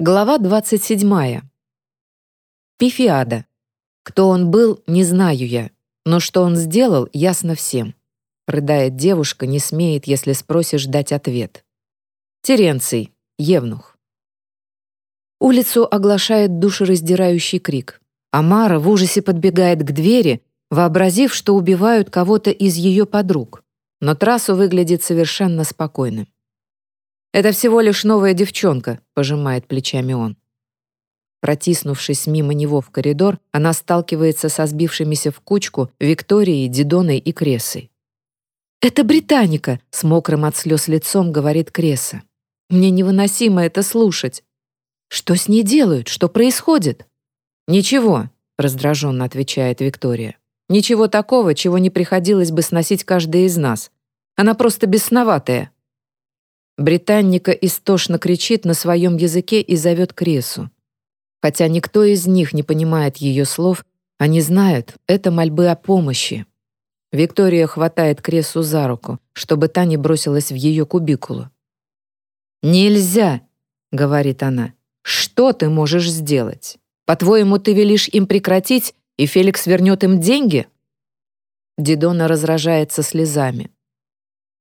Глава 27. Пифиада. Кто он был, не знаю я, но что он сделал, ясно всем. Рыдает девушка, не смеет, если спросишь дать ответ. Теренций, Евнух. Улицу оглашает душераздирающий крик. Амара в ужасе подбегает к двери, вообразив, что убивают кого-то из ее подруг. Но трассу выглядит совершенно спокойным. «Это всего лишь новая девчонка», — пожимает плечами он. Протиснувшись мимо него в коридор, она сталкивается со сбившимися в кучку Викторией, Дидоной и Кресой. «Это британика!» — с мокрым от слез лицом говорит Креса. «Мне невыносимо это слушать. Что с ней делают? Что происходит?» «Ничего», — раздраженно отвечает Виктория. «Ничего такого, чего не приходилось бы сносить каждый из нас. Она просто бесноватая». Британника истошно кричит на своем языке и зовет Кресу. Хотя никто из них не понимает ее слов, они знают, это мольбы о помощи. Виктория хватает Кресу за руку, чтобы та не бросилась в ее кубикулу. «Нельзя!» — говорит она. «Что ты можешь сделать? По-твоему, ты велишь им прекратить, и Феликс вернет им деньги?» Дидона разражается слезами.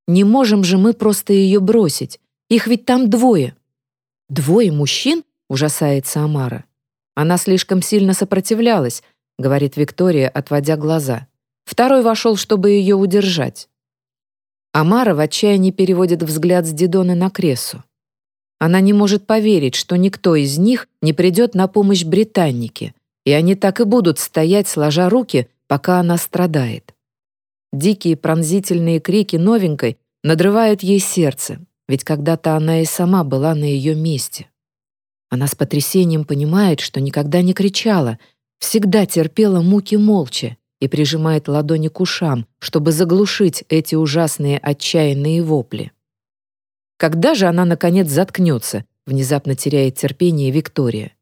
Не можем же мы просто ее бросить. Их ведь там двое». «Двое мужчин?» — ужасается Амара. «Она слишком сильно сопротивлялась», — говорит Виктория, отводя глаза. Второй вошел, чтобы ее удержать. Амара в отчаянии переводит взгляд с Дидоны на Кресу. Она не может поверить, что никто из них не придет на помощь британнике, и они так и будут стоять, сложа руки, пока она страдает. Дикие пронзительные крики новенькой надрывают ей сердце, ведь когда-то она и сама была на ее месте. Она с потрясением понимает, что никогда не кричала, всегда терпела муки молча и прижимает ладони к ушам, чтобы заглушить эти ужасные отчаянные вопли. Когда же она, наконец, заткнется, внезапно теряет терпение Виктория.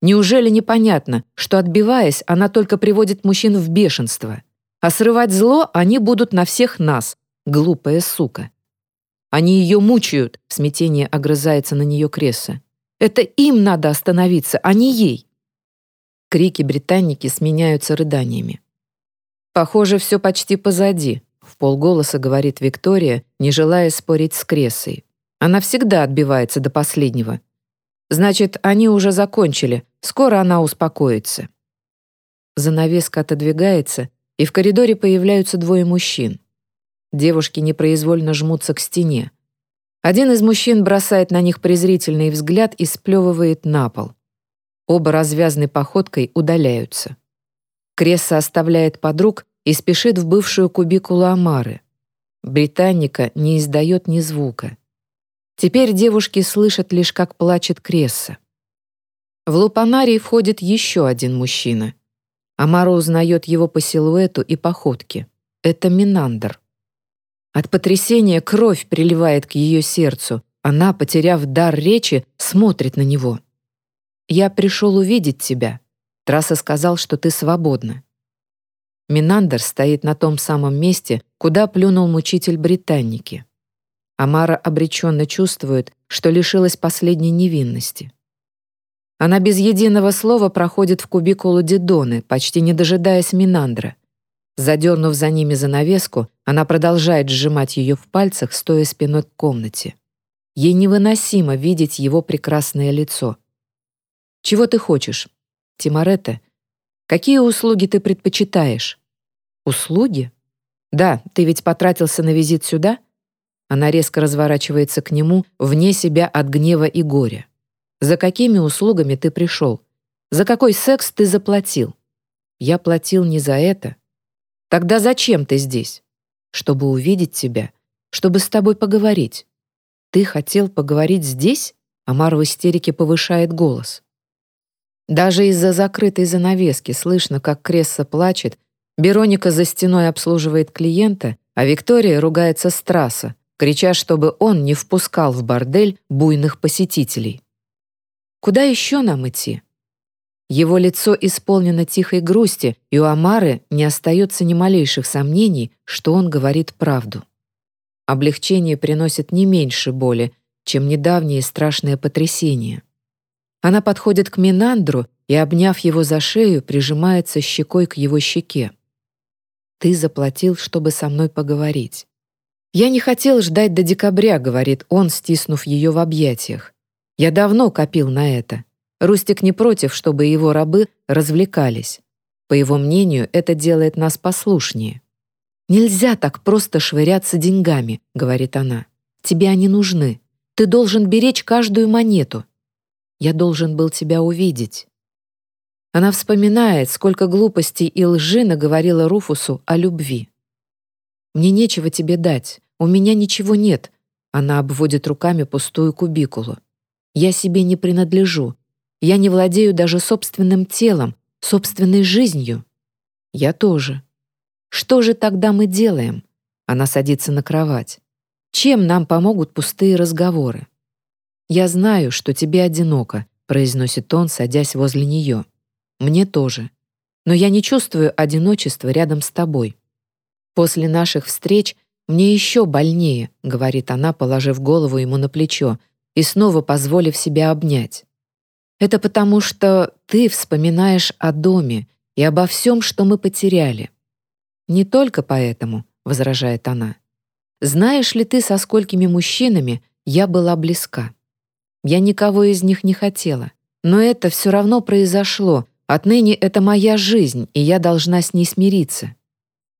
Неужели непонятно, что, отбиваясь, она только приводит мужчин в бешенство — а срывать зло они будут на всех нас, глупая сука. Они ее мучают, в смятении огрызается на нее Кресса. Это им надо остановиться, а не ей. Крики британники сменяются рыданиями. Похоже, все почти позади, в полголоса говорит Виктория, не желая спорить с Крессой. Она всегда отбивается до последнего. Значит, они уже закончили, скоро она успокоится. Занавеска отодвигается, и в коридоре появляются двое мужчин. Девушки непроизвольно жмутся к стене. Один из мужчин бросает на них презрительный взгляд и сплевывает на пол. Оба развязной походкой удаляются. Кресса оставляет подруг и спешит в бывшую кубикулу Амары. Британника не издает ни звука. Теперь девушки слышат лишь, как плачет Кресса. В лупанарий входит еще один мужчина — Амара узнает его по силуэту и походке. Это Минандр. От потрясения кровь приливает к ее сердцу. Она, потеряв дар речи, смотрит на него. «Я пришел увидеть тебя. Трасса сказал, что ты свободна». Минандр стоит на том самом месте, куда плюнул мучитель британники. Амара обреченно чувствует, что лишилась последней невинности. Она без единого слова проходит в кубикулу Дидоны, почти не дожидаясь Минандра. Задернув за ними занавеску, она продолжает сжимать ее в пальцах, стоя спиной к комнате. Ей невыносимо видеть его прекрасное лицо. «Чего ты хочешь? Тимаретта, какие услуги ты предпочитаешь?» «Услуги? Да, ты ведь потратился на визит сюда?» Она резко разворачивается к нему, вне себя от гнева и горя. За какими услугами ты пришел? За какой секс ты заплатил? Я платил не за это. Тогда зачем ты здесь? Чтобы увидеть тебя, чтобы с тобой поговорить. Ты хотел поговорить здесь? Амар в истерике повышает голос. Даже из-за закрытой занавески слышно, как Кресса плачет, Бероника за стеной обслуживает клиента, а Виктория ругается с трасса, крича, чтобы он не впускал в бордель буйных посетителей. Куда еще нам идти? Его лицо исполнено тихой грусти, и у Амары не остается ни малейших сомнений, что он говорит правду. Облегчение приносит не меньше боли, чем недавнее страшное потрясение. Она подходит к Минандру и, обняв его за шею, прижимается щекой к его щеке. «Ты заплатил, чтобы со мной поговорить». «Я не хотел ждать до декабря», — говорит он, стиснув ее в объятиях. «Я давно копил на это. Рустик не против, чтобы его рабы развлекались. По его мнению, это делает нас послушнее». «Нельзя так просто швыряться деньгами», — говорит она. «Тебе они нужны. Ты должен беречь каждую монету. Я должен был тебя увидеть». Она вспоминает, сколько глупостей и лжи наговорила Руфусу о любви. «Мне нечего тебе дать. У меня ничего нет. Она обводит руками пустую кубикулу. Я себе не принадлежу. Я не владею даже собственным телом, собственной жизнью. Я тоже. Что же тогда мы делаем? Она садится на кровать. Чем нам помогут пустые разговоры? Я знаю, что тебе одиноко, произносит он, садясь возле нее. Мне тоже. Но я не чувствую одиночества рядом с тобой. После наших встреч «Мне еще больнее», — говорит она, положив голову ему на плечо и снова позволив себя обнять. «Это потому, что ты вспоминаешь о доме и обо всем, что мы потеряли». «Не только поэтому», — возражает она. «Знаешь ли ты, со сколькими мужчинами я была близка? Я никого из них не хотела, но это все равно произошло, отныне это моя жизнь, и я должна с ней смириться.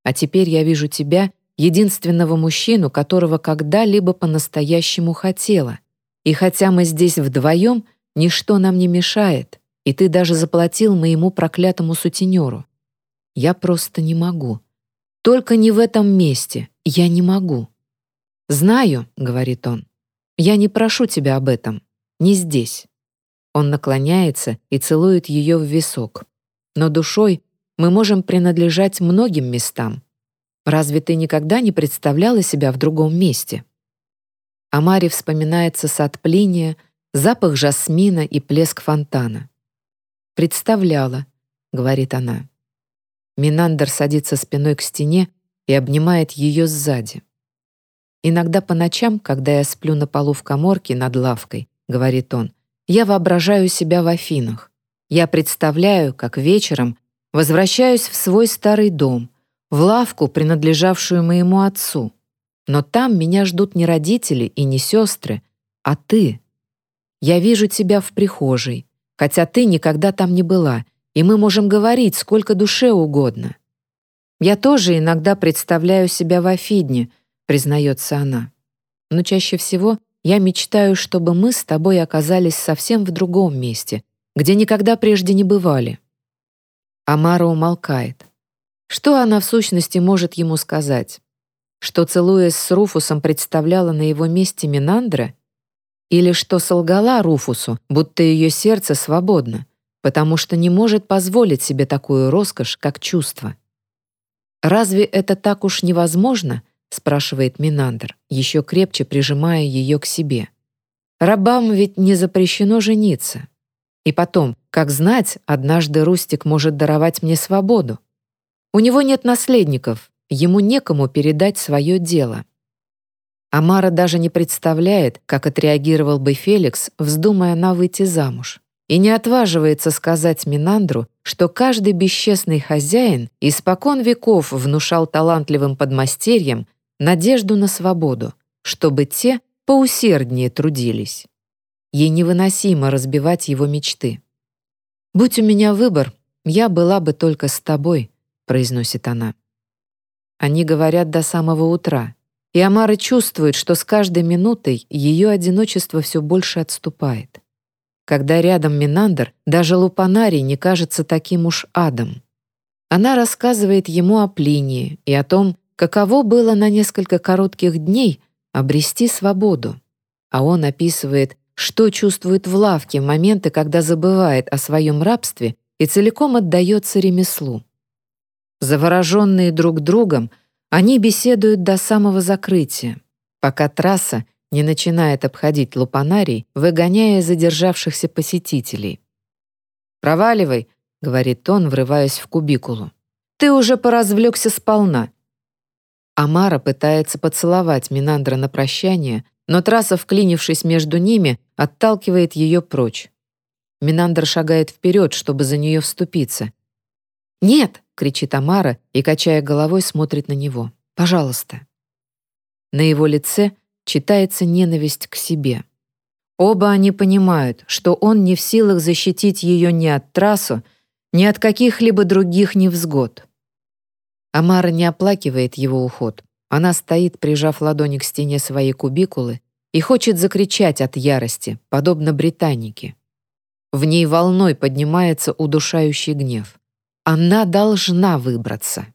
А теперь я вижу тебя — единственного мужчину, которого когда-либо по-настоящему хотела. И хотя мы здесь вдвоем, ничто нам не мешает, и ты даже заплатил моему проклятому сутенеру. Я просто не могу. Только не в этом месте. Я не могу. «Знаю», — говорит он, — «я не прошу тебя об этом. Не здесь». Он наклоняется и целует ее в висок. Но душой мы можем принадлежать многим местам, Разве ты никогда не представляла себя в другом месте? О Маре вспоминается сад плиния, запах жасмина и плеск фонтана. «Представляла», — говорит она. Минандер садится спиной к стене и обнимает ее сзади. «Иногда по ночам, когда я сплю на полу в коморке над лавкой», — говорит он, «я воображаю себя в Афинах. Я представляю, как вечером возвращаюсь в свой старый дом, в лавку, принадлежавшую моему отцу. Но там меня ждут не родители и не сестры, а ты. Я вижу тебя в прихожей, хотя ты никогда там не была, и мы можем говорить сколько душе угодно. Я тоже иногда представляю себя в Афидне, признается она. Но чаще всего я мечтаю, чтобы мы с тобой оказались совсем в другом месте, где никогда прежде не бывали. Амара умолкает. Что она в сущности может ему сказать? Что, целуясь с Руфусом, представляла на его месте Минандра? Или что солгала Руфусу, будто ее сердце свободно, потому что не может позволить себе такую роскошь, как чувство? «Разве это так уж невозможно?» — спрашивает Минандр, еще крепче прижимая ее к себе. «Рабам ведь не запрещено жениться. И потом, как знать, однажды Рустик может даровать мне свободу. У него нет наследников, ему некому передать свое дело. Амара даже не представляет, как отреагировал бы Феликс, вздумая она выйти замуж. И не отваживается сказать Минандру, что каждый бесчестный хозяин испокон веков внушал талантливым подмастерьям надежду на свободу, чтобы те поусерднее трудились. Ей невыносимо разбивать его мечты. «Будь у меня выбор, я была бы только с тобой», — произносит она. Они говорят до самого утра, и Амара чувствует, что с каждой минутой ее одиночество все больше отступает. Когда рядом Минандр, даже Лупанарий не кажется таким уж адом. Она рассказывает ему о Плинии и о том, каково было на несколько коротких дней обрести свободу. А он описывает, что чувствует в лавке в моменты, когда забывает о своем рабстве и целиком отдается ремеслу. Завороженные друг другом, они беседуют до самого закрытия, пока трасса не начинает обходить лупанарий, выгоняя задержавшихся посетителей. «Проваливай», — говорит он, врываясь в кубикулу. «Ты уже поразвлекся сполна». Амара пытается поцеловать Минандра на прощание, но трасса, вклинившись между ними, отталкивает ее прочь. Минандр шагает вперед, чтобы за нее вступиться. «Нет!» — кричит Амара и, качая головой, смотрит на него. «Пожалуйста». На его лице читается ненависть к себе. Оба они понимают, что он не в силах защитить ее ни от трассу, ни от каких-либо других невзгод. Амара не оплакивает его уход. Она стоит, прижав ладони к стене своей кубикулы, и хочет закричать от ярости, подобно британике. В ней волной поднимается удушающий гнев. Она должна выбраться.